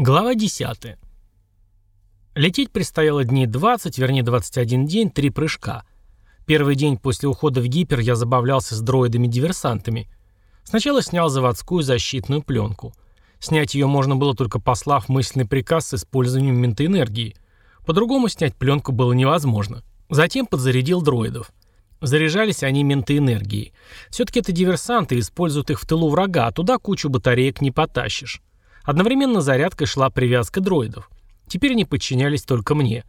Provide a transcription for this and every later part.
Глава 10. Лететь предстояло дней 20, вернее 21 день, три прыжка. Первый день после ухода в гипер я забавлялся с дроидами-диверсантами. Сначала снял заводскую защитную пленку. Снять ее можно было только послав мысленный приказ с использованием ментоэнергии. По-другому снять пленку было невозможно. Затем подзарядил дроидов. Заряжались они ментоэнергией. Все-таки это диверсанты, используют их в тылу врага, а туда кучу батареек не потащишь. Одновременно зарядкой шла привязка дроидов. Теперь они подчинялись только мне.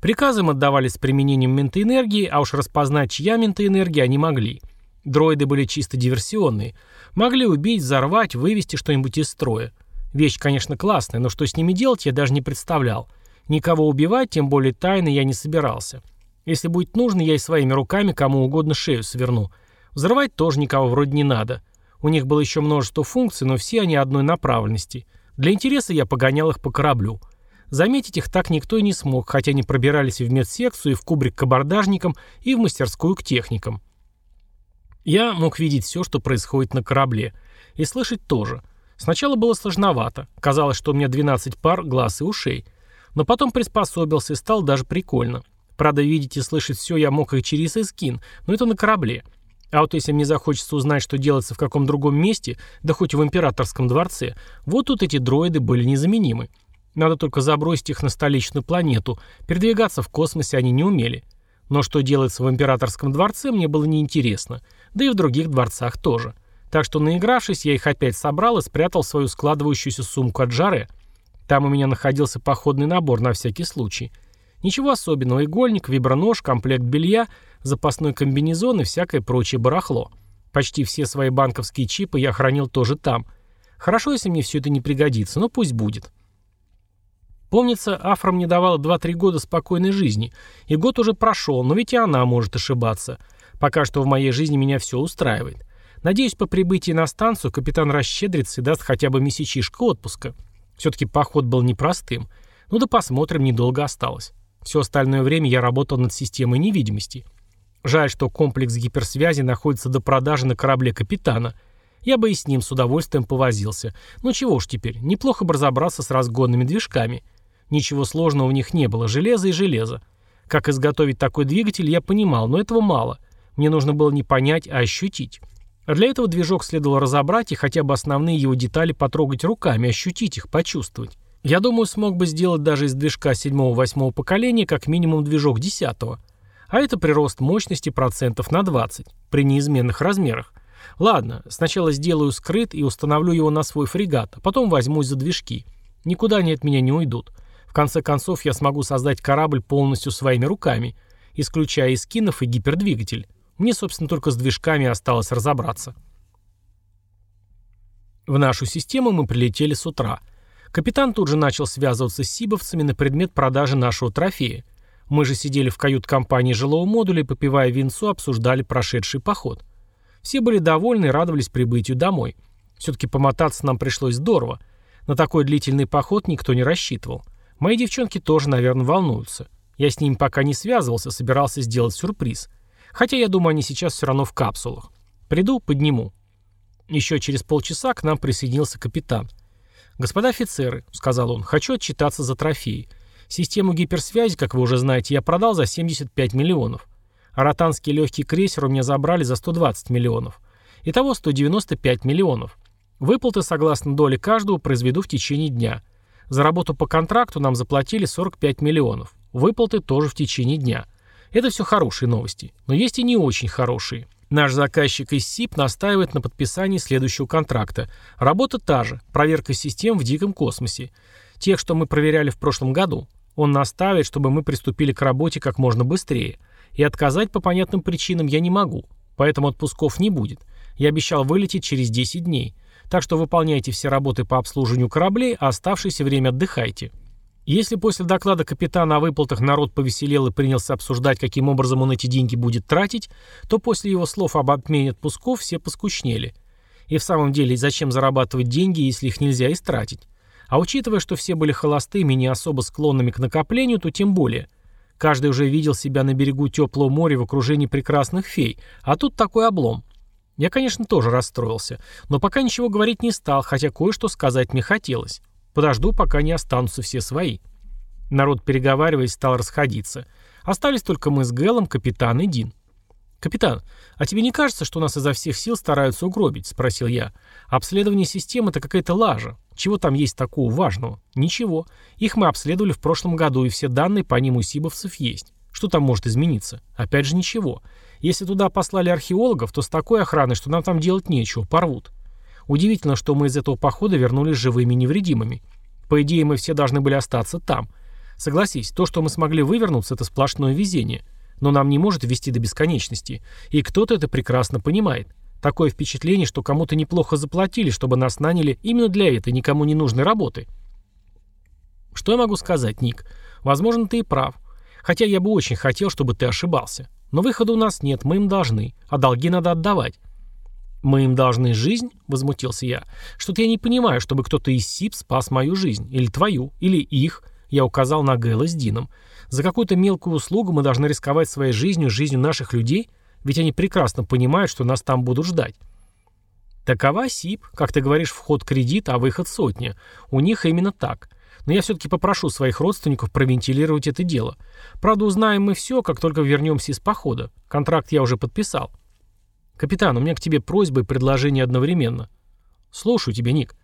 Приказы им отдавались с применением ментоэнергии, а уж распознать, чья ментоэнергия, они могли. Дроиды были чисто диверсионные. Могли убить, взорвать, вывести что-нибудь из строя. Вещь, конечно, классная, но что с ними делать, я даже не представлял. Никого убивать, тем более тайно, я не собирался. Если будет нужно, я и своими руками кому угодно шею сверну. Взрывать тоже никого вроде не надо. У них было еще множество функций, но все они одной направленности – для интереса я погонял их по кораблю. Заметить их так никто и не смог, хотя они пробирались и в медсекцию, и в кубрик к абордажникам, и в мастерскую к техникам. Я мог видеть все, что происходит на корабле. И слышать тоже. Сначала было сложновато. Казалось, что у меня 12 пар глаз и ушей. Но потом приспособился и стал даже прикольно. Правда, видеть и слышать все я мог и через эскин, но это на корабле. А вот если мне захочется узнать, что делается в каком другом месте, да хоть в императорском дворце, вот тут эти дроиды были незаменимы. Надо только забросить их на столичную планету. Передвигаться в космосе они не умели. Но что делается в императорском дворце, мне было неинтересно. Да и в других дворцах тоже. Так что, наигравшись, я их опять собрал и спрятал в свою складывающуюся сумку от жары. Там у меня находился походный набор на всякий случай. Ничего особенного. Игольник, вибронож, комплект белья — запасной комбинезон и всякое прочее барахло. Почти все свои банковские чипы я хранил тоже там. Хорошо, если мне все это не пригодится, но пусть будет. Помнится, Афра мне давала 2-3 года спокойной жизни, и год уже прошел, но ведь и она может ошибаться. Пока что в моей жизни меня все устраивает. Надеюсь, по прибытии на станцию капитан расщедрится и даст хотя бы месячишко отпуска. Все-таки поход был непростым. Ну да посмотрим, недолго осталось. Все остальное время я работал над системой невидимости. Жаль, что комплекс гиперсвязи находится до продажи на корабле капитана. Я бы и с ним с удовольствием повозился. Ну чего уж теперь, неплохо бы разобраться с разгонными движками. Ничего сложного в них не было, железо и железо. Как изготовить такой двигатель, я понимал, но этого мало. Мне нужно было не понять, а ощутить. А для этого движок следовало разобрать и хотя бы основные его детали потрогать руками, ощутить их, почувствовать. Я думаю, смог бы сделать даже из движка 7-8 поколения как минимум движок 10 -го. А это прирост мощности процентов на 20 при неизменных размерах. Ладно, сначала сделаю скрыт и установлю его на свой фрегат, а потом возьмусь за движки. Никуда они от меня не уйдут. В конце концов, я смогу создать корабль полностью своими руками, исключая и скинов, и гипердвигатель. Мне, собственно, только с движками осталось разобраться. В нашу систему мы прилетели с утра. Капитан тут же начал связываться с сибовцами на предмет продажи нашего трофея. Мы же сидели в кают-компании жилого модуля и, попивая винцо, обсуждали прошедший поход. Все были довольны и радовались прибытию домой. Все-таки помотаться нам пришлось здорово. На такой длительный поход никто не рассчитывал. Мои девчонки тоже, наверное, волнуются. Я с ними пока не связывался, собирался сделать сюрприз. Хотя я думаю, они сейчас все равно в капсулах. Приду, подниму. Еще через полчаса к нам присоединился капитан. «Господа офицеры», — сказал он, — «хочу отчитаться за трофеи. Систему гиперсвязи, как вы уже знаете, я продал за 75 миллионов. А легкий крейсер у меня забрали за 120 миллионов. Итого 195 миллионов. Выплаты, согласно доле каждого, произведу в течение дня. За работу по контракту нам заплатили 45 миллионов. Выплаты тоже в течение дня. Это все хорошие новости. Но есть и не очень хорошие. Наш заказчик из СИП настаивает на подписании следующего контракта. Работа та же. Проверка систем в диком космосе. Тех, что мы проверяли в прошлом году. Он настаивает, чтобы мы приступили к работе как можно быстрее. И отказать по понятным причинам я не могу. Поэтому отпусков не будет. Я обещал вылететь через 10 дней. Так что выполняйте все работы по обслуживанию кораблей, а оставшееся время отдыхайте. Если после доклада капитана о выплатах народ повеселел и принялся обсуждать, каким образом он эти деньги будет тратить, то после его слов об отмене отпусков все поскучнели. И в самом деле, зачем зарабатывать деньги, если их нельзя истратить? А учитывая, что все были холостыми и не особо склонными к накоплению, то тем более. Каждый уже видел себя на берегу теплого моря в окружении прекрасных фей, а тут такой облом. Я, конечно, тоже расстроился, но пока ничего говорить не стал, хотя кое-что сказать мне хотелось. Подожду, пока не останутся все свои. Народ, переговариваясь, стал расходиться. Остались только мы с Гэлом, капитан и Дин. «Капитан, а тебе не кажется, что нас изо всех сил стараются угробить?» – спросил я. «Обследование системы – это какая-то лажа. Чего там есть такого важного? Ничего. Их мы обследовали в прошлом году, и все данные по ним у сибовцев есть. Что там может измениться? Опять же ничего. Если туда послали археологов, то с такой охраной, что нам там делать нечего, порвут. Удивительно, что мы из этого похода вернулись живыми и невредимыми. По идее, мы все должны были остаться там. Согласись, то, что мы смогли вывернуться, это сплошное везение. Но нам не может вести до бесконечности. И кто-то это прекрасно понимает. Такое впечатление, что кому-то неплохо заплатили, чтобы нас наняли именно для этой никому не нужной работы. Что я могу сказать, Ник? Возможно, ты и прав. Хотя я бы очень хотел, чтобы ты ошибался. Но выхода у нас нет, мы им должны. А долги надо отдавать. «Мы им должны жизнь?» — возмутился я. «Что-то я не понимаю, чтобы кто-то из СИП спас мою жизнь. Или твою, или их». Я указал на Гэла с Дином. За какую-то мелкую услугу мы должны рисковать своей жизнью, жизнью наших людей, ведь они прекрасно понимают, что нас там будут ждать. Такова СИП, как ты говоришь, вход кредит, а выход сотня. У них именно так. Но я все-таки попрошу своих родственников провентилировать это дело. Правда, узнаем мы все, как только вернемся из похода. Контракт я уже подписал. Капитан, у меня к тебе просьба и предложение одновременно. Слушаю тебя, Ник.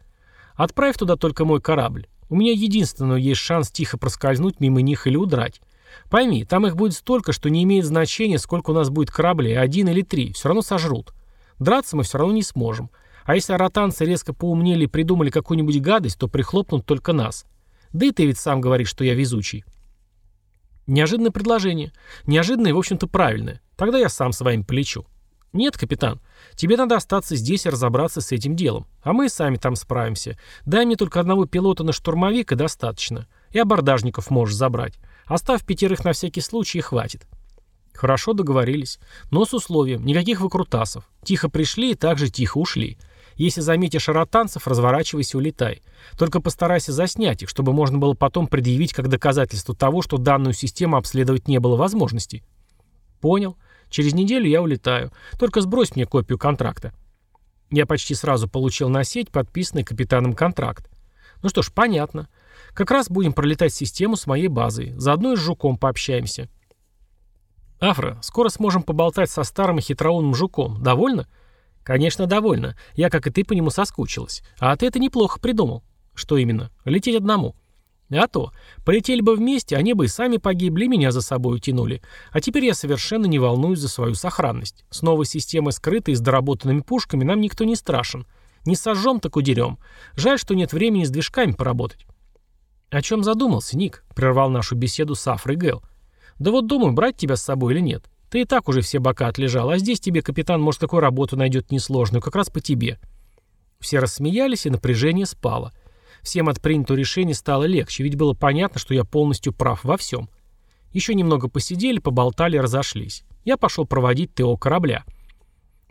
Отправь туда только мой корабль. У меня единственный есть шанс тихо проскользнуть мимо них или удрать. Пойми, там их будет столько, что не имеет значения, сколько у нас будет кораблей, один или три, все равно сожрут. Драться мы все равно не сможем. А если аратанцы резко поумнели и придумали какую-нибудь гадость, то прихлопнут только нас. Да и ты ведь сам говоришь, что я везучий. Неожиданное предложение. Неожиданное и, в общем-то, правильное. Тогда я сам с вами полечу. «Нет, капитан, тебе надо остаться здесь и разобраться с этим делом. А мы сами там справимся. Дай мне только одного пилота на штурмовик и достаточно. И абордажников можешь забрать. Оставь пятерых на всякий случай и хватит». Хорошо договорились. Но с условием. Никаких выкрутасов. Тихо пришли и также тихо ушли. Если заметишь аратанцев, разворачивайся и улетай. Только постарайся заснять их, чтобы можно было потом предъявить как доказательство того, что данную систему обследовать не было возможности. Понял. Через неделю я улетаю. Только сбрось мне копию контракта. Я почти сразу получил на сеть подписанный капитаном контракт. Ну что ж, понятно. Как раз будем пролетать систему с моей базой. Заодно и с жуком пообщаемся. Афра, скоро сможем поболтать со старым и хитроумным жуком. Довольно? Конечно, довольно. Я, как и ты, по нему соскучилась. А ты это неплохо придумал. Что именно? Лететь одному. А то. Полетели бы вместе, они бы и сами погибли, меня за собой утянули. А теперь я совершенно не волнуюсь за свою сохранность. С новой системой скрытой и с доработанными пушками нам никто не страшен. Не сожжем, так удерем. Жаль, что нет времени с движками поработать. «О чем задумался, Ник?» — прервал нашу беседу с Афрой Гэл. «Да вот думаю, брать тебя с собой или нет. Ты и так уже все бока отлежал, а здесь тебе капитан, может, такую работу найдет несложную, как раз по тебе». Все рассмеялись, и напряжение спало. Всем от принятого решения стало легче, ведь было понятно, что я полностью прав во всем. Еще немного посидели, поболтали разошлись. Я пошел проводить ТО корабля.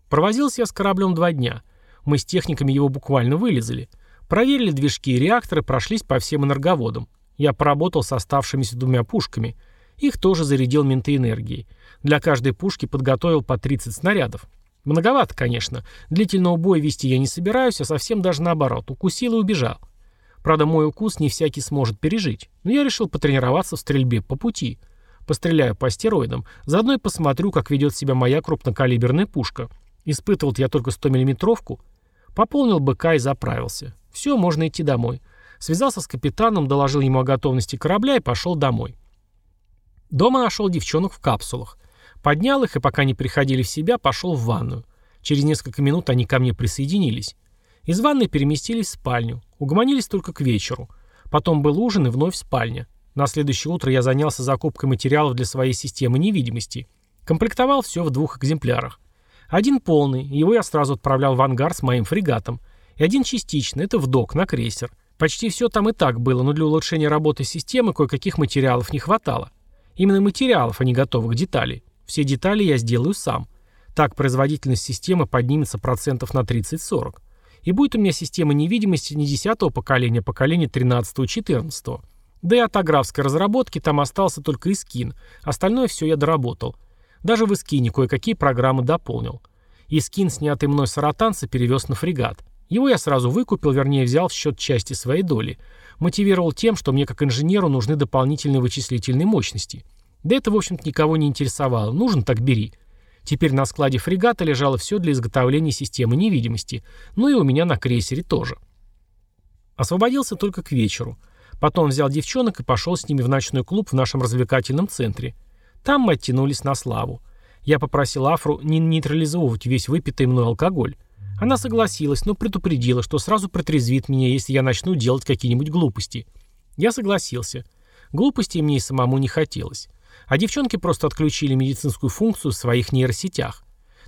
Провозился я с кораблем два дня. Мы с техниками его буквально вылезали. Проверили движки и реакторы, прошлись по всем энерговодам. Я поработал с оставшимися двумя пушками. Их тоже зарядил ментоэнергией. Для каждой пушки подготовил по 30 снарядов. Многовато, конечно. Длительного боя вести я не собираюсь, а совсем даже наоборот. Укусил и убежал. Правда, мой укус не всякий сможет пережить. Но я решил потренироваться в стрельбе по пути. Постреляю по астероидам. Заодно и посмотрю, как ведет себя моя крупнокалиберная пушка. Испытывал я только 100-миллиметровку. Пополнил БК и заправился. Все, можно идти домой. Связался с капитаном, доложил ему о готовности корабля и пошел домой. Дома нашел девчонок в капсулах. Поднял их и пока не приходили в себя, пошел в ванную. Через несколько минут они ко мне присоединились. Из ванной переместились в спальню. Угомонились только к вечеру. Потом был ужин и вновь спальня. На следующее утро я занялся закупкой материалов для своей системы невидимости. Комплектовал все в двух экземплярах. Один полный, его я сразу отправлял в ангар с моим фрегатом. И один частичный, это в док, на крейсер. Почти все там и так было, но для улучшения работы системы кое-каких материалов не хватало. Именно материалов, а не готовых деталей. Все детали я сделаю сам. Так производительность системы поднимется процентов на 30-40. И будет у меня система невидимости не 10 поколения, а поколения 13-14. Да и от аграфской разработки там остался только Искин, остальное все я доработал. Даже в Искине кое-какие программы дополнил. Искин, снятый мной с Аратанца, перевез на фрегат. Его я сразу выкупил, вернее взял в счет части своей доли. Мотивировал тем, что мне как инженеру нужны дополнительные вычислительные мощности. Да это, в общем-то, никого не интересовало. Нужен, так бери. Теперь на складе фрегата лежало все для изготовления системы невидимости. Ну и у меня на крейсере тоже. Освободился только к вечеру. Потом взял девчонок и пошел с ними в ночной клуб в нашем развлекательном центре. Там мы оттянулись на славу. Я попросил Афру не нейтрализовывать весь выпитый мной алкоголь. Она согласилась, но предупредила, что сразу протрезвит меня, если я начну делать какие-нибудь глупости. Я согласился. Глупостей мне и самому не хотелось. А девчонки просто отключили медицинскую функцию в своих нейросетях.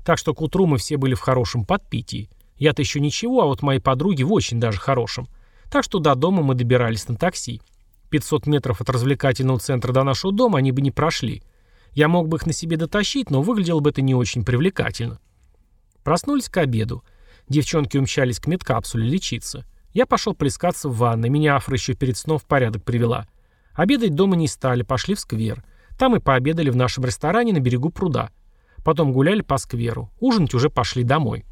Так что к утру мы все были в хорошем подпитии. Я-то еще ничего, а вот мои подруги в очень даже хорошем. Так что до дома мы добирались на такси. 500 метров от развлекательного центра до нашего дома они бы не прошли. Я мог бы их на себе дотащить, но выглядело бы это не очень привлекательно. Проснулись к обеду. Девчонки умчались к медкапсуле лечиться. Я пошел плескаться в ванной, меня Афра еще перед сном в порядок привела. Обедать дома не стали, пошли в сквер. Там и пообедали в нашем ресторане на берегу пруда. Потом гуляли по скверу. Ужинать уже пошли домой.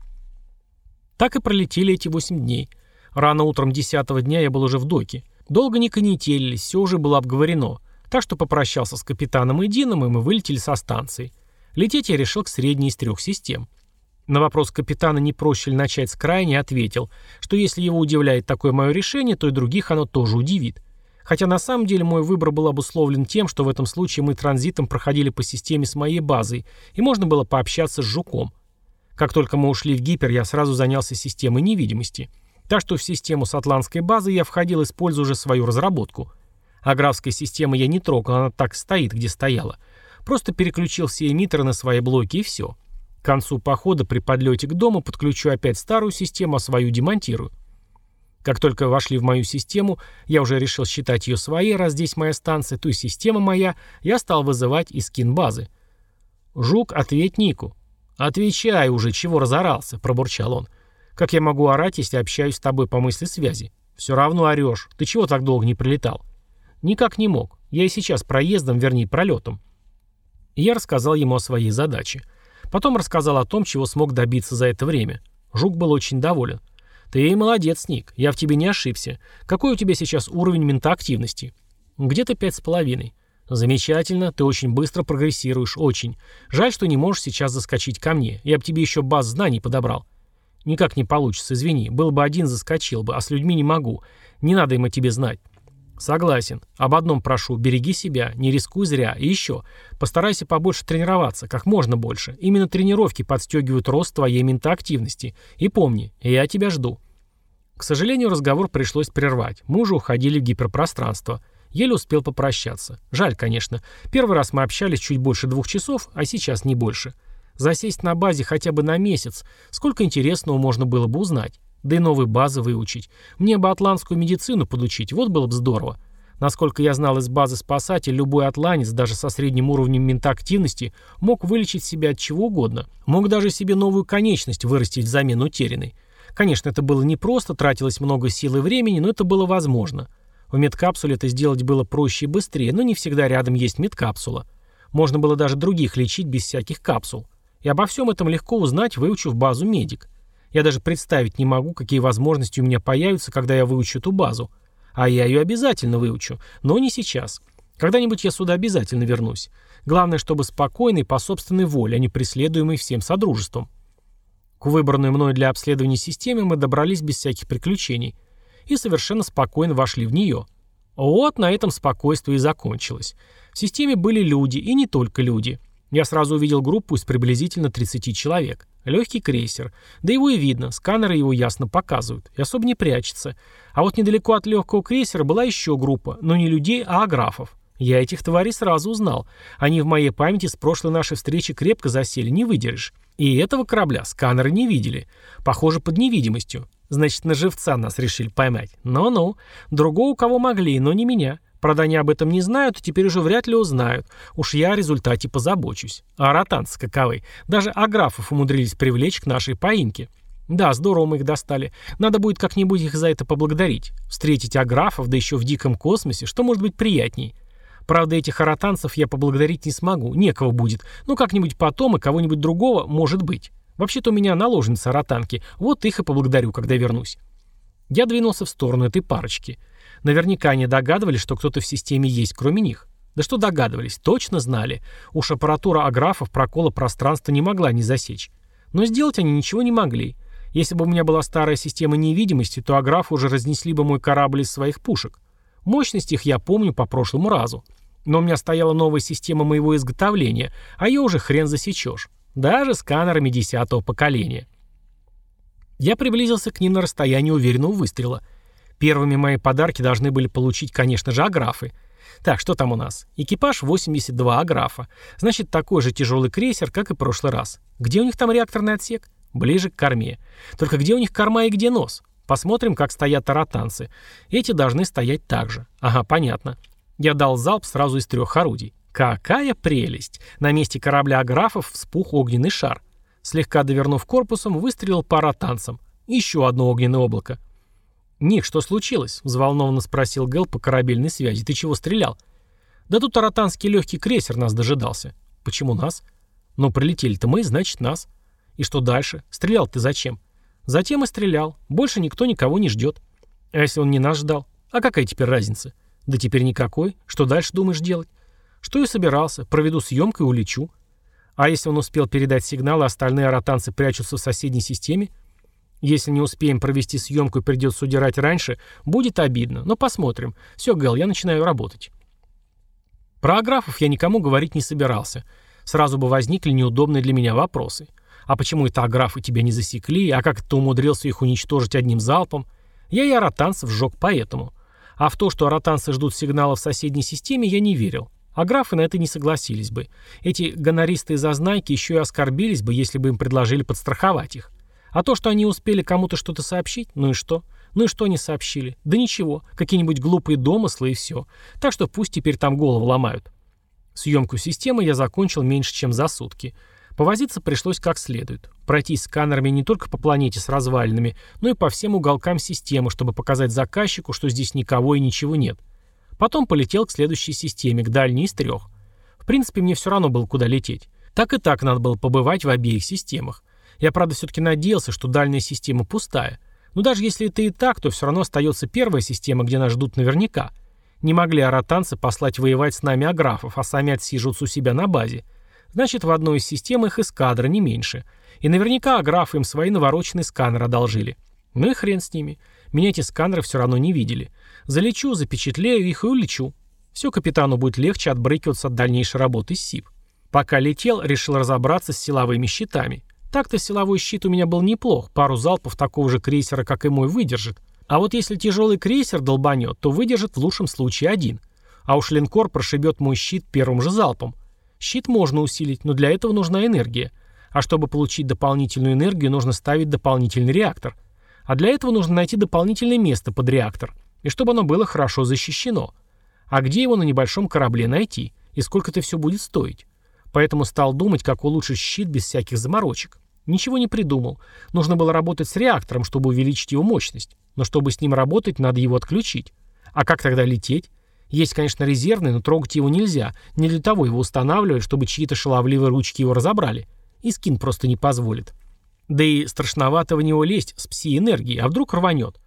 Так и пролетели эти восемь дней. Рано утром десятого дня я был уже в доке. Долго не конетелились, все уже было обговорено. Так что попрощался с капитаном Эдином, и мы вылетели со станции. Лететь я решил к средней из трех систем. На вопрос капитана, не проще ли начать с крайней, ответил, что если его удивляет такое мое решение, то и других оно тоже удивит. Хотя на самом деле мой выбор был обусловлен тем, что в этом случае мы транзитом проходили по системе с моей базой, и можно было пообщаться с Жуком. Как только мы ушли в гипер, я сразу занялся системой невидимости. Так что в систему с атлантской базы я входил, используя уже свою разработку. А система я не трогал, она так стоит, где стояла. Просто переключил все эмиттеры на свои блоки и все. К концу похода при подлете к дому подключу опять старую систему, а свою демонтирую. Как только вошли в мою систему, я уже решил считать ее своей, раз здесь моя станция, то и система моя, я стал вызывать из скин-базы. «Жук, ответь Нику». «Отвечай уже, чего разорался?» – пробурчал он. «Как я могу орать, если общаюсь с тобой по мысли связи? Все равно орешь. Ты чего так долго не прилетал?» «Никак не мог. Я и сейчас проездом, вернее, пролетом». Я рассказал ему о своей задаче – Потом рассказал о том, чего смог добиться за это время. Жук был очень доволен. «Ты молодец, Ник, я в тебе не ошибся. Какой у тебя сейчас уровень ментоактивности?» «Где-то пять с половиной». «Замечательно, ты очень быстро прогрессируешь, очень. Жаль, что не можешь сейчас заскочить ко мне. Я бы тебе еще баз знаний подобрал». «Никак не получится, извини. Был бы один, заскочил бы, а с людьми не могу. Не надо им о тебе знать. Согласен. Об одном прошу, береги себя, не рискуй зря. И еще, постарайся побольше тренироваться, как можно больше. Именно тренировки подстегивают рост твоей ментоактивности. И помни, я тебя жду. К сожалению, разговор пришлось прервать. Мы уже уходили в гиперпространство. Еле успел попрощаться. Жаль, конечно. Первый раз мы общались чуть больше двух часов, а сейчас не больше. Засесть на базе хотя бы на месяц. Сколько интересного можно было бы узнать. Да и новые базы выучить. Мне бы атлантскую медицину подучить, вот было бы здорово. Насколько я знал из базы спасатель, любой атланец, даже со средним уровнем ментоактивности, мог вылечить себя от чего угодно. Мог даже себе новую конечность вырастить взамен утерянной. Конечно, это было непросто, тратилось много сил и времени, но это было возможно. В медкапсуле это сделать было проще и быстрее, но не всегда рядом есть медкапсула. Можно было даже других лечить без всяких капсул. И обо всем этом легко узнать, выучив базу медик. Я даже представить не могу, какие возможности у меня появятся, когда я выучу эту базу. А я ее обязательно выучу, но не сейчас. Когда-нибудь я сюда обязательно вернусь. Главное, чтобы спокойный по собственной воле, а не преследуемый всем содружеством. К выбранной мной для обследования системе мы добрались без всяких приключений и совершенно спокойно вошли в нее. Вот на этом спокойствие и закончилось. В системе были люди, и не только люди. Я сразу увидел группу из приблизительно 30 человек. Легкий крейсер. Да его и видно, сканеры его ясно показывают. И особо не прячется. А вот недалеко от легкого крейсера была еще группа, но не людей, а аграфов. Я этих тварей сразу узнал. Они в моей памяти с прошлой нашей встречи крепко засели, не выдержишь. И этого корабля сканеры не видели. Похоже, под невидимостью. Значит, на живца нас решили поймать. Ну-ну. Другого кого могли, но не меня. Правда, они об этом не знают, и теперь уже вряд ли узнают. Уж я о результате позабочусь. А ротанцы каковы. Даже аграфов умудрились привлечь к нашей поимке. Да, здорово мы их достали. Надо будет как-нибудь их за это поблагодарить. Встретить аграфов, да еще в диком космосе, что может быть приятней. Правда, этих аратанцев я поблагодарить не смогу, некого будет. Ну, как-нибудь потом и кого-нибудь другого может быть. Вообще-то у меня наложница аратанки, вот их и поблагодарю, когда вернусь. Я двинулся в сторону этой парочки. Наверняка они догадывались, что кто-то в системе есть, кроме них. Да что догадывались, точно знали. Уж аппаратура аграфов прокола пространства не могла не засечь. Но сделать они ничего не могли. Если бы у меня была старая система невидимости, то аграфы уже разнесли бы мой корабль из своих пушек. Мощность их я помню по прошлому разу. Но у меня стояла новая система моего изготовления, а ее уже хрен засечешь. Даже сканерами десятого поколения. Я приблизился к ним на расстояние уверенного выстрела. Первыми мои подарки должны были получить, конечно же, аграфы. Так, что там у нас? Экипаж 82 аграфа. Значит, такой же тяжелый крейсер, как и в прошлый раз. Где у них там реакторный отсек? Ближе к корме. Только где у них корма и где нос? Посмотрим, как стоят таратанцы. Эти должны стоять так же. Ага, понятно. Я дал залп сразу из трех орудий. Какая прелесть! На месте корабля аграфов вспух огненный шар. Слегка довернув корпусом, выстрелил пара танцем. Еще одно огненное облако. «Ник, что случилось?» — взволнованно спросил Гэл по корабельной связи. «Ты чего стрелял?» «Да тут аратанский легкий крейсер нас дожидался». «Почему нас?» «Ну, прилетели-то мы, значит, нас». «И что дальше? Стрелял ты зачем?» «Затем и стрелял. Больше никто никого не ждет». «А если он не нас ждал? А какая теперь разница?» «Да теперь никакой. Что дальше думаешь делать?» «Что и собирался. Проведу съемку и улечу». «А если он успел передать сигнал, а остальные аратанцы прячутся в соседней системе?» Если не успеем провести съемку и придется удирать раньше, будет обидно, но посмотрим. Все, Гэл, я начинаю работать. Про аграфов я никому говорить не собирался. Сразу бы возникли неудобные для меня вопросы. А почему это аграфы тебя не засекли, а как ты умудрился их уничтожить одним залпом? Я и аратанцев сжег поэтому. А в то, что аратанцы ждут сигнала в соседней системе, я не верил. А графы на это не согласились бы. Эти гонористые зазнайки еще и оскорбились бы, если бы им предложили подстраховать их. А то, что они успели кому-то что-то сообщить, ну и что? Ну и что они сообщили? Да ничего, какие-нибудь глупые домыслы и все. Так что пусть теперь там голову ломают. Съемку системы я закончил меньше, чем за сутки. Повозиться пришлось как следует. Пройтись сканерами не только по планете с развалинами, но и по всем уголкам системы, чтобы показать заказчику, что здесь никого и ничего нет. Потом полетел к следующей системе, к дальней из трех. В принципе, мне все равно было куда лететь. Так и так надо было побывать в обеих системах. Я, правда, все-таки надеялся, что дальняя система пустая. Но даже если это и так, то все равно остается первая система, где нас ждут наверняка. Не могли аратанцы послать воевать с нами аграфов, а сами отсиживаться у себя на базе. Значит, в одной из систем их эскадра, не меньше. И наверняка аграфы им свои навороченные сканеры одолжили. Ну и хрен с ними. Меня эти сканеры все равно не видели. Залечу, запечатлею их и улечу. Все капитану будет легче отбрыкиваться от дальнейшей работы с СИП. Пока летел, решил разобраться с силовыми щитами. Так-то силовой щит у меня был неплох, пару залпов такого же крейсера, как и мой, выдержит. А вот если тяжелый крейсер долбанет, то выдержит в лучшем случае один. А уж линкор прошибет мой щит первым же залпом. Щит можно усилить, но для этого нужна энергия. А чтобы получить дополнительную энергию, нужно ставить дополнительный реактор. А для этого нужно найти дополнительное место под реактор. И чтобы оно было хорошо защищено. А где его на небольшом корабле найти? И сколько это все будет стоить? Поэтому стал думать, как улучшить щит без всяких заморочек. Ничего не придумал. Нужно было работать с реактором, чтобы увеличить его мощность. Но чтобы с ним работать, надо его отключить. А как тогда лететь? Есть, конечно, резервный, но трогать его нельзя. Не для того его устанавливают, чтобы чьи-то шаловливые ручки его разобрали. И скин просто не позволит. Да и страшновато в него лезть с пси-энергией, а вдруг рванет.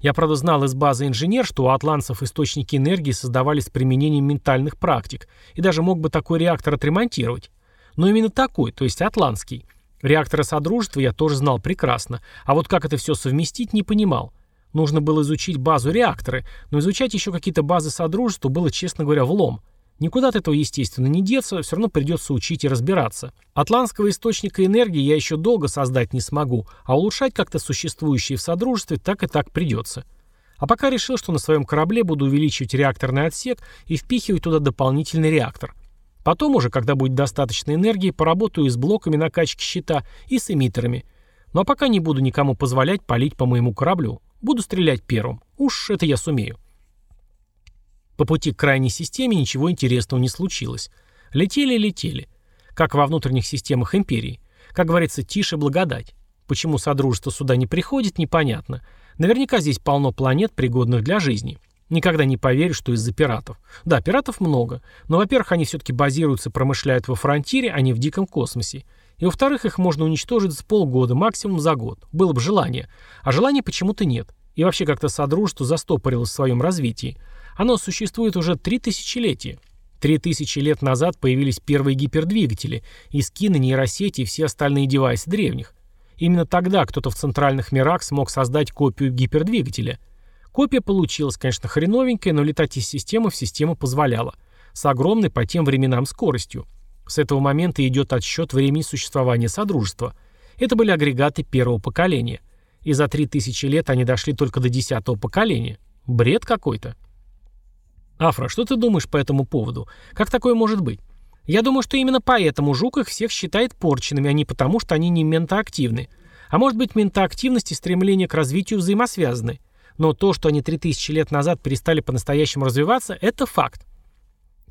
Я, правда, знал из базы инженер, что у атланцев источники энергии создавались с применением ментальных практик, и даже мог бы такой реактор отремонтировать. Но именно такой, то есть атлантский. Реакторы Содружества я тоже знал прекрасно, а вот как это все совместить, не понимал. Нужно было изучить базу реакторы, но изучать еще какие-то базы Содружества было, честно говоря, влом. Никуда от этого, естественно, не деться, все равно придется учить и разбираться. Атлантского источника энергии я еще долго создать не смогу, а улучшать как-то существующие в Содружестве так и так придется. А пока решил, что на своем корабле буду увеличивать реакторный отсек и впихивать туда дополнительный реактор. Потом уже, когда будет достаточно энергии, поработаю и с блоками накачки щита, и с эмиттерами. Ну а пока не буду никому позволять палить по моему кораблю. Буду стрелять первым. Уж это я сумею. По пути к крайней системе ничего интересного не случилось. Летели и летели. Как во внутренних системах Империи. Как говорится, тише благодать. Почему Содружество сюда не приходит, непонятно. Наверняка здесь полно планет, пригодных для жизни. Никогда не поверю, что из-за пиратов. Да, пиратов много, но, во-первых, они все-таки базируются, промышляют во фронтире, а не в диком космосе. И, во-вторых, их можно уничтожить за полгода, максимум за год. Было бы желание. А желания почему-то нет. И вообще как-то Содружество застопорилось в своем развитии. Оно существует уже три тысячелетия. Три тысячи лет назад появились первые гипердвигатели, искины, нейросети и все остальные девайсы древних. Именно тогда кто-то в центральных мирах смог создать копию гипердвигателя. Копия получилась, конечно, хреновенькая, но летать из системы в систему позволяла. С огромной по тем временам скоростью. С этого момента идет отсчет времени существования Содружества. Это были агрегаты первого поколения. И за 3000 лет они дошли только до десятого поколения. Бред какой-то. Афра, что ты думаешь по этому поводу? Как такое может быть? Я думаю, что именно поэтому Жук их всех считает порченными, а не потому, что они не ментоактивны. А может быть, ментоактивность и стремление к развитию взаимосвязаны. Но то, что они 3000 лет назад перестали по-настоящему развиваться, это факт.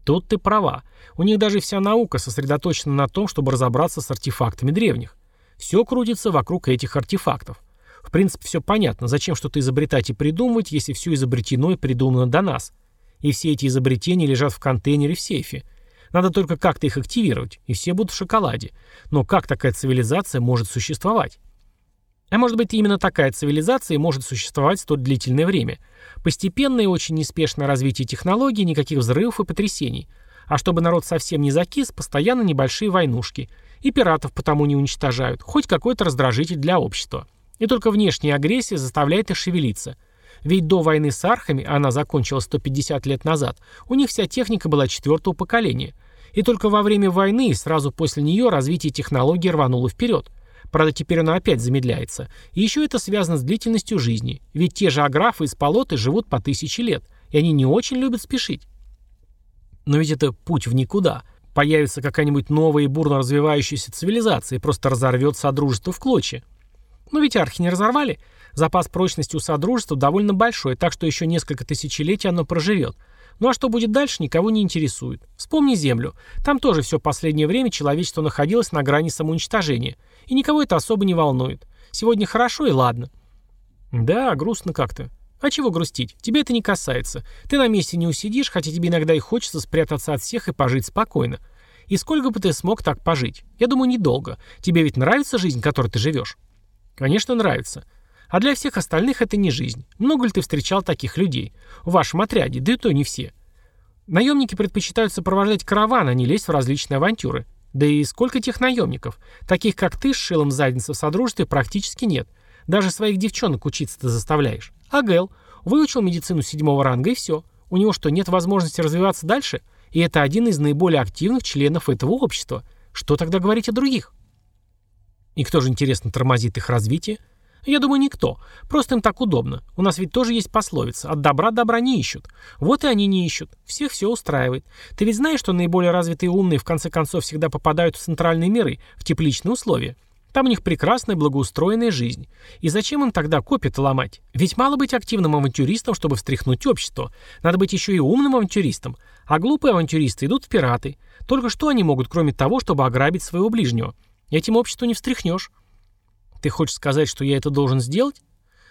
Тут ты права. У них даже вся наука сосредоточена на том, чтобы разобраться с артефактами древних. Все крутится вокруг этих артефактов. В принципе, все понятно, зачем что-то изобретать и придумывать, если все изобретено и придумано до нас. И все эти изобретения лежат в контейнере в сейфе. Надо только как-то их активировать, и все будут в шоколаде. Но как такая цивилизация может существовать? А может быть, именно такая цивилизация может существовать столь длительное время. Постепенное и очень неспешное развитие технологий, никаких взрывов и потрясений. А чтобы народ совсем не закис, постоянно небольшие войнушки. И пиратов потому не уничтожают, хоть какой-то раздражитель для общества. И только внешняя агрессия заставляет их шевелиться. Ведь до войны с архами, она закончилась 150 лет назад, у них вся техника была четвертого поколения. И только во время войны и сразу после нее развитие технологий рвануло вперед. Правда, теперь она опять замедляется. И еще это связано с длительностью жизни. Ведь те же аграфы из полоты живут по тысяче лет. И они не очень любят спешить. Но ведь это путь в никуда. Появится какая-нибудь новая и бурно развивающаяся цивилизация и просто разорвет Содружество в клочья. Но ведь архи не разорвали. Запас прочности у Содружества довольно большой, так что еще несколько тысячелетий оно проживет. Ну а что будет дальше, никого не интересует. Вспомни Землю. Там тоже все последнее время человечество находилось на грани самоуничтожения. И никого это особо не волнует. Сегодня хорошо и ладно. Да, грустно как-то. А чего грустить? Тебе это не касается. Ты на месте не усидишь, хотя тебе иногда и хочется спрятаться от всех и пожить спокойно. И сколько бы ты смог так пожить? Я думаю, недолго. Тебе ведь нравится жизнь, которой ты живешь? Конечно, нравится. А для всех остальных это не жизнь. Много ли ты встречал таких людей? В вашем отряде, да и то не все. Наемники предпочитают сопровождать караван, а не лезть в различные авантюры. Да и сколько тех наемников? Таких, как ты, с шилом задницы в содружестве практически нет. Даже своих девчонок учиться ты заставляешь. А Гэл? Выучил медицину седьмого ранга и все. У него что, нет возможности развиваться дальше? И это один из наиболее активных членов этого общества. Что тогда говорить о других? И кто же, интересно, тормозит их развитие? Я думаю, никто. Просто им так удобно. У нас ведь тоже есть пословица. От добра добра не ищут. Вот и они не ищут. Всех все устраивает. Ты ведь знаешь, что наиболее развитые и умные в конце концов всегда попадают в центральные миры, в тепличные условия. Там у них прекрасная благоустроенная жизнь. И зачем им тогда копии-то ломать? Ведь мало быть активным авантюристом, чтобы встряхнуть общество. Надо быть еще и умным авантюристом. А глупые авантюристы идут в пираты. Только что они могут, кроме того, чтобы ограбить своего ближнего? Этим обществу не встряхнешь. Ты хочешь сказать, что я это должен сделать?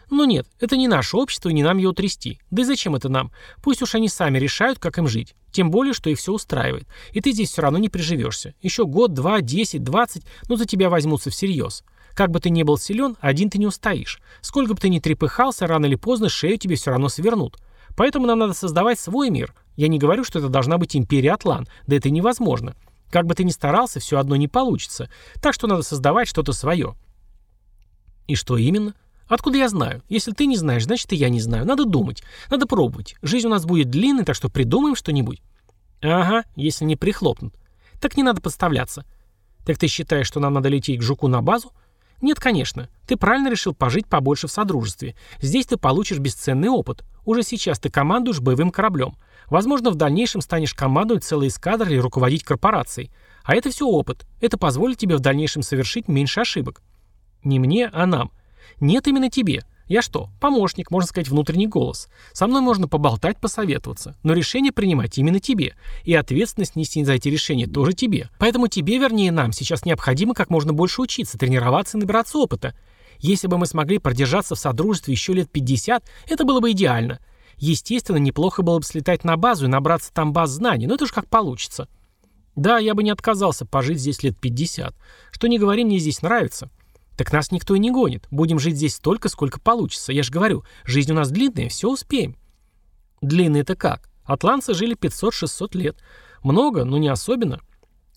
Ну нет, это не наше общество, и не нам его трясти. Да и зачем это нам? Пусть уж они сами решают, как им жить. Тем более, что их все устраивает. И ты здесь все равно не приживешься. Еще год, два, десять, двадцать, ну за тебя возьмутся всерьез. Как бы ты ни был силен, один ты не устоишь. Сколько бы ты ни трепыхался, рано или поздно шею тебе все равно свернут. Поэтому нам надо создавать свой мир. Я не говорю, что это должна быть империя Атлан. Да это невозможно. Как бы ты ни старался, все одно не получится. Так что надо создавать что-то свое. И что именно? Откуда я знаю? Если ты не знаешь, значит и я не знаю. Надо думать. Надо пробовать. Жизнь у нас будет длинной, так что придумаем что-нибудь. Ага, если не прихлопнут. Так не надо подставляться. Так ты считаешь, что нам надо лететь к жуку на базу? Нет, конечно. Ты правильно решил пожить побольше в содружестве. Здесь ты получишь бесценный опыт. Уже сейчас ты командуешь боевым кораблем. Возможно, в дальнейшем станешь командовать целой эскадрой или руководить корпорацией. А это все опыт. Это позволит тебе в дальнейшем совершить меньше ошибок. Не мне, а нам. Нет, именно тебе. Я что, помощник, можно сказать, внутренний голос. Со мной можно поболтать, посоветоваться. Но решение принимать именно тебе. И ответственность нести за эти решения тоже тебе. Поэтому тебе, вернее нам, сейчас необходимо как можно больше учиться, тренироваться и набираться опыта. Если бы мы смогли продержаться в содружестве еще лет 50, это было бы идеально. Естественно, неплохо было бы слетать на базу и набраться там баз знаний, но это же как получится. Да, я бы не отказался пожить здесь лет 50. Что не говори, мне здесь нравится. Так нас никто и не гонит. Будем жить здесь столько, сколько получится. Я же говорю, жизнь у нас длинная, все успеем. Длинная-то как? Атланцы жили 500-600 лет. Много, но не особенно.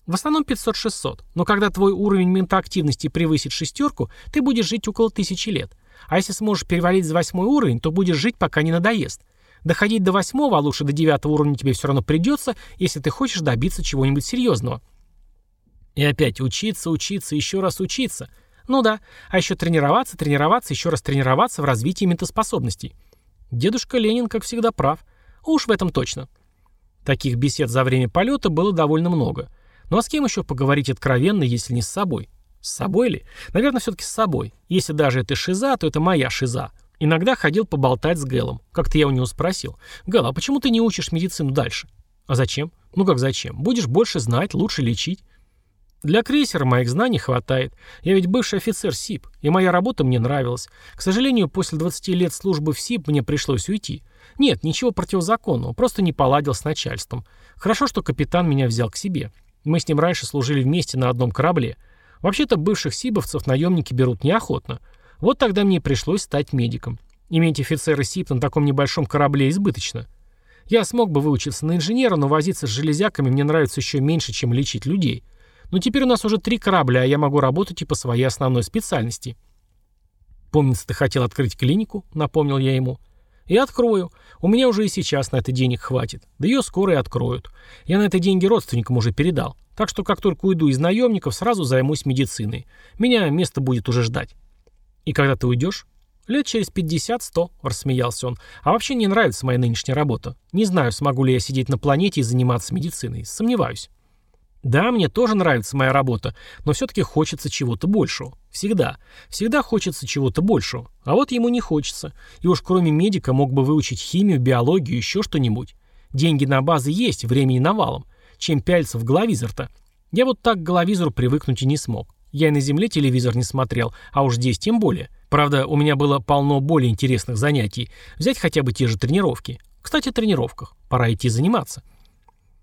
В основном 500-600. Но когда твой уровень ментоактивности превысит шестерку, ты будешь жить около тысячи лет. А если сможешь перевалить за восьмой уровень, то будешь жить, пока не надоест. Доходить до восьмого, а лучше до девятого уровня тебе все равно придется, если ты хочешь добиться чего-нибудь серьезного. И опять учиться, учиться, еще раз учиться. Ну да, а еще тренироваться, тренироваться, еще раз тренироваться в развитии ментоспособностей. Дедушка Ленин, как всегда, прав. Уж в этом точно. Таких бесед за время полета было довольно много. Ну а с кем еще поговорить откровенно, если не с собой? С собой ли? Наверное, все-таки с собой. Если даже это шиза, то это моя шиза. Иногда ходил поболтать с Гэлом. Как-то я у него спросил. «Гэл, а почему ты не учишь медицину дальше?» «А зачем?» «Ну как зачем? Будешь больше знать, лучше лечить». Для крейсера моих знаний хватает. Я ведь бывший офицер СИП, и моя работа мне нравилась. К сожалению, после 20 лет службы в СИП мне пришлось уйти. Нет, ничего противозаконного, просто не поладил с начальством. Хорошо, что капитан меня взял к себе. Мы с ним раньше служили вместе на одном корабле. Вообще-то бывших СИБовцев наемники берут неохотно. Вот тогда мне пришлось стать медиком. Иметь офицера СИП на таком небольшом корабле избыточно. Я смог бы выучиться на инженера, но возиться с железяками мне нравится еще меньше, чем лечить людей. Но теперь у нас уже три корабля, а я могу работать и по своей основной специальности. Помнится, ты хотел открыть клинику, напомнил я ему. И открою. У меня уже и сейчас на это денег хватит. Да ее скоро и откроют. Я на это деньги родственникам уже передал. Так что как только уйду из наемников, сразу займусь медициной. Меня место будет уже ждать. «И когда ты уйдешь?» «Лет через 50-100», — рассмеялся он. «А вообще не нравится моя нынешняя работа. Не знаю, смогу ли я сидеть на планете и заниматься медициной. Сомневаюсь». «Да, мне тоже нравится моя работа, но все-таки хочется чего-то большего. Всегда. Всегда хочется чего-то большего. А вот ему не хочется. И уж кроме медика мог бы выучить химию, биологию, еще что-нибудь. Деньги на базы есть, времени навалом. Чем пяльца в головизор-то? Я вот так к головизору привыкнуть и не смог. Я и на земле телевизор не смотрел, а уж здесь тем более. Правда, у меня было полно более интересных занятий. Взять хотя бы те же тренировки. Кстати, о тренировках. Пора идти заниматься.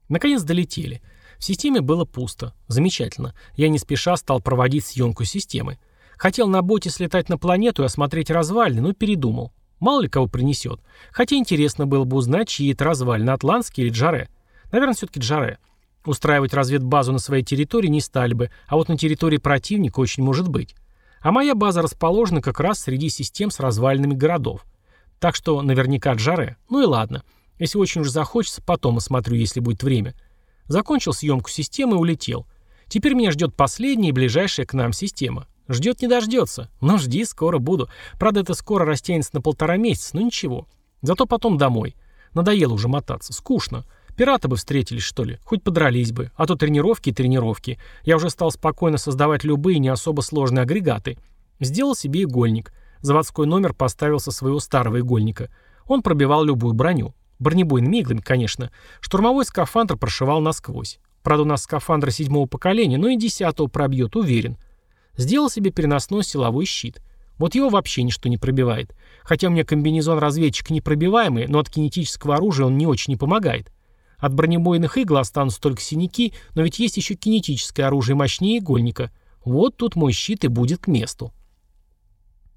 Наконец долетели. В системе было пусто. Замечательно. Я не спеша стал проводить съемку системы. Хотел на боте слетать на планету и осмотреть развалины, но передумал. Мало ли кого принесет. Хотя интересно было бы узнать, чьи это развалины, Атлантские или Джаре. Наверное, все-таки Джаре. Устраивать разведбазу на своей территории не стали бы, а вот на территории противника очень может быть. А моя база расположена как раз среди систем с развалинами городов. Так что наверняка Джаре. Ну и ладно. Если очень уж захочется, потом осмотрю, если будет время. Закончил съемку системы и улетел. Теперь меня ждет последняя и ближайшая к нам система. Ждет не дождется. Но жди, скоро буду. Правда, это скоро растянется на полтора месяца, но ничего. Зато потом домой. Надоело уже мотаться. Скучно. Пираты бы встретились, что ли, хоть подрались бы, а то тренировки и тренировки. Я уже стал спокойно создавать любые не особо сложные агрегаты. Сделал себе игольник. Заводской номер поставил со своего старого игольника. Он пробивал любую броню. Бронебойными иглами, конечно. Штурмовой скафандр прошивал насквозь. Правда, у нас скафандр седьмого поколения, но и десятого пробьет, уверен. Сделал себе переносной силовой щит. Вот его вообще ничто не пробивает. Хотя у меня комбинезон разведчик непробиваемый, но от кинетического оружия он не очень не помогает. От бронебойных игл останутся только синяки, но ведь есть еще кинетическое оружие мощнее игольника. Вот тут мой щит и будет к месту.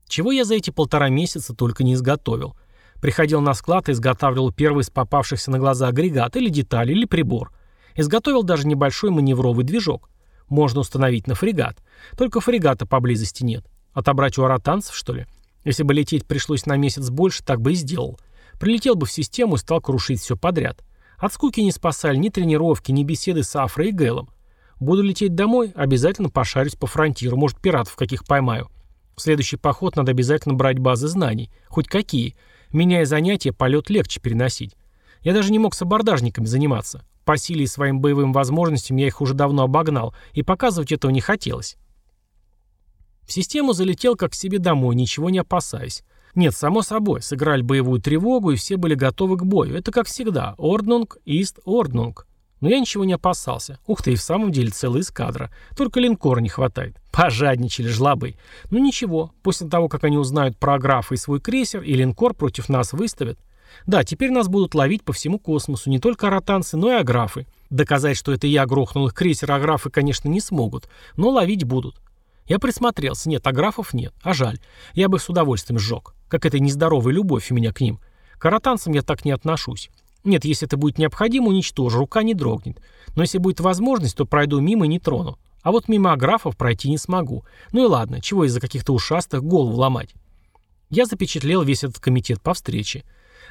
Чего я за эти полтора месяца только не изготовил. Приходил на склад и изготавливал первый из попавшихся на глаза агрегат или деталь, или прибор. Изготовил даже небольшой маневровый движок. Можно установить на фрегат. Только фрегата поблизости нет. Отобрать у аратанцев, что ли? Если бы лететь пришлось на месяц больше, так бы и сделал. Прилетел бы в систему и стал крушить все подряд. От скуки не спасали ни тренировки, ни беседы с Афрой и Гэлом. Буду лететь домой, обязательно пошарюсь по фронтиру, может, пиратов каких поймаю. В следующий поход надо обязательно брать базы знаний. Хоть какие. Меняя занятия, полет легче переносить. Я даже не мог с абордажниками заниматься. По силе и своим боевым возможностям я их уже давно обогнал, и показывать этого не хотелось. В систему залетел как к себе домой, ничего не опасаясь. Нет, само собой, сыграли боевую тревогу, и все были готовы к бою. Это как всегда. Орднунг, Ист, Орднунг. Но я ничего не опасался. Ух ты, и в самом деле целая эскадра. Только линкора не хватает. Пожадничали жлобы. Ну ничего, после того, как они узнают про графа и свой крейсер, и линкор против нас выставят. Да, теперь нас будут ловить по всему космосу, не только аратанцы, но и аграфы. Доказать, что это я грохнул их крейсер, аграфы, конечно, не смогут, но ловить будут. Я присмотрелся. Нет, аграфов нет. А жаль. Я бы с удовольствием сжег. Как эта нездоровая любовь у меня к ним. К аратанцам я так не отношусь. Нет, если это будет необходимо, уничтожу, рука не дрогнет. Но если будет возможность, то пройду мимо и не трону. А вот мимо аграфов пройти не смогу. Ну и ладно, чего из-за каких-то ушастых голову ломать. Я запечатлел весь этот комитет по встрече.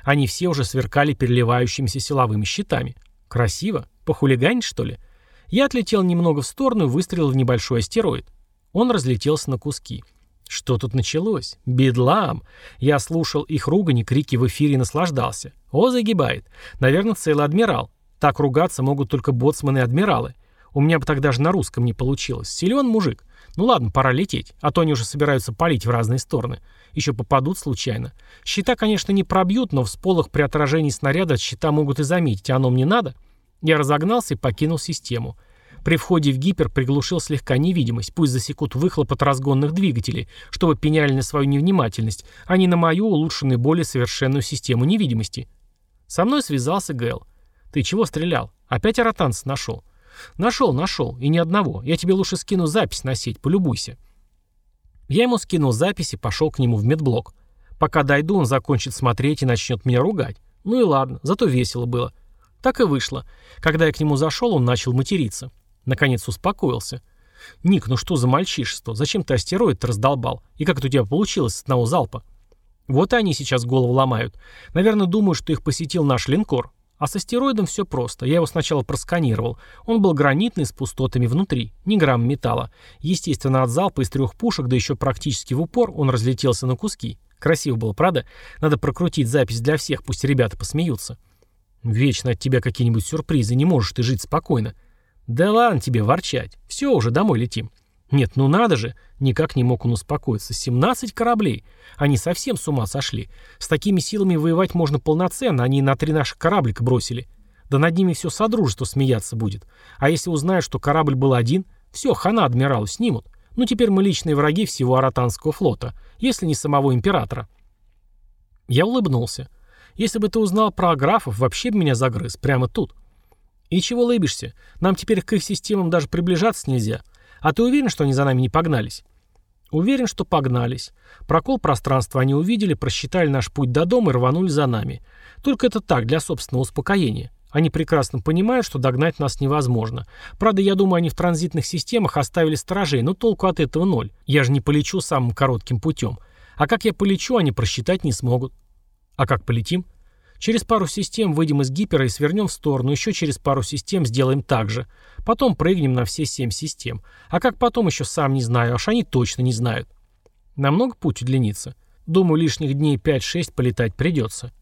Они все уже сверкали переливающимися силовыми щитами. Красиво? Похулиганить, что ли? Я отлетел немного в сторону и выстрелил в небольшой астероид. Он разлетелся на куски. Что тут началось? Бедлам! Я слушал их ругань и крики в эфире и наслаждался. О, загибает. Наверное, целый адмирал. Так ругаться могут только боцманы и адмиралы. У меня бы так даже на русском не получилось. Силен мужик. Ну ладно, пора лететь, а то они уже собираются палить в разные стороны. Еще попадут случайно. Щита, конечно, не пробьют, но в сполох при отражении снаряда щита могут и заметить, а оно мне надо? Я разогнался и покинул систему. При входе в гипер приглушил слегка невидимость, пусть засекут выхлоп от разгонных двигателей, чтобы пеняли на свою невнимательность, а не на мою улучшенную более совершенную систему невидимости. Со мной связался Гэл. «Ты чего стрелял? Опять аратанца нашел?» «Нашел, нашел. И ни одного. Я тебе лучше скину запись на сеть, полюбуйся». Я ему скинул запись и пошел к нему в медблок. Пока дойду, он закончит смотреть и начнет меня ругать. Ну и ладно, зато весело было. Так и вышло. Когда я к нему зашел, он начал материться. Наконец успокоился. «Ник, ну что за мальчишество? Зачем ты астероид раздолбал? И как это у тебя получилось с одного залпа?» Вот и они сейчас голову ломают. Наверное, думают, что их посетил наш линкор. А с астероидом все просто. Я его сначала просканировал. Он был гранитный, с пустотами внутри. Ни грамм металла. Естественно, от залпа из трех пушек, да еще практически в упор, он разлетелся на куски. Красиво было, правда? Надо прокрутить запись для всех, пусть ребята посмеются. Вечно от тебя какие-нибудь сюрпризы, не можешь ты жить спокойно. Да ладно тебе ворчать. Все, уже домой летим. Нет, ну надо же. Никак не мог он успокоиться. 17 кораблей. Они совсем с ума сошли. С такими силами воевать можно полноценно, они на три наших кораблика бросили. Да над ними все содружество смеяться будет. А если узнают, что корабль был один, все, хана адмиралу снимут. Ну теперь мы личные враги всего Аратанского флота, если не самого императора. Я улыбнулся. Если бы ты узнал про аграфов, вообще бы меня загрыз, прямо тут. И чего лыбишься? Нам теперь к их системам даже приближаться нельзя. А ты уверен, что они за нами не погнались? Уверен, что погнались. Прокол пространства они увидели, просчитали наш путь до дома и рванули за нами. Только это так, для собственного успокоения. Они прекрасно понимают, что догнать нас невозможно. Правда, я думаю, они в транзитных системах оставили сторожей, но толку от этого ноль. Я же не полечу самым коротким путем. А как я полечу, они просчитать не смогут. А как полетим? Через пару систем выйдем из гипера и свернем в сторону, еще через пару систем сделаем так же. Потом прыгнем на все семь систем. А как потом, еще сам не знаю, аж они точно не знают. Намного путь удлинится. Думаю, лишних дней 5-6 полетать придется.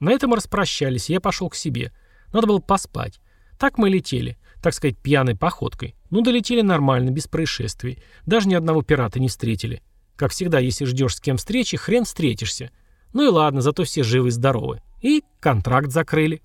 На этом распрощались, я пошел к себе. Надо было поспать. Так мы летели, так сказать, пьяной походкой. Ну, долетели нормально, без происшествий. Даже ни одного пирата не встретили. Как всегда, если ждешь с кем встречи, хрен встретишься. Ну и ладно, зато все живы и здоровы. И контракт закрыли.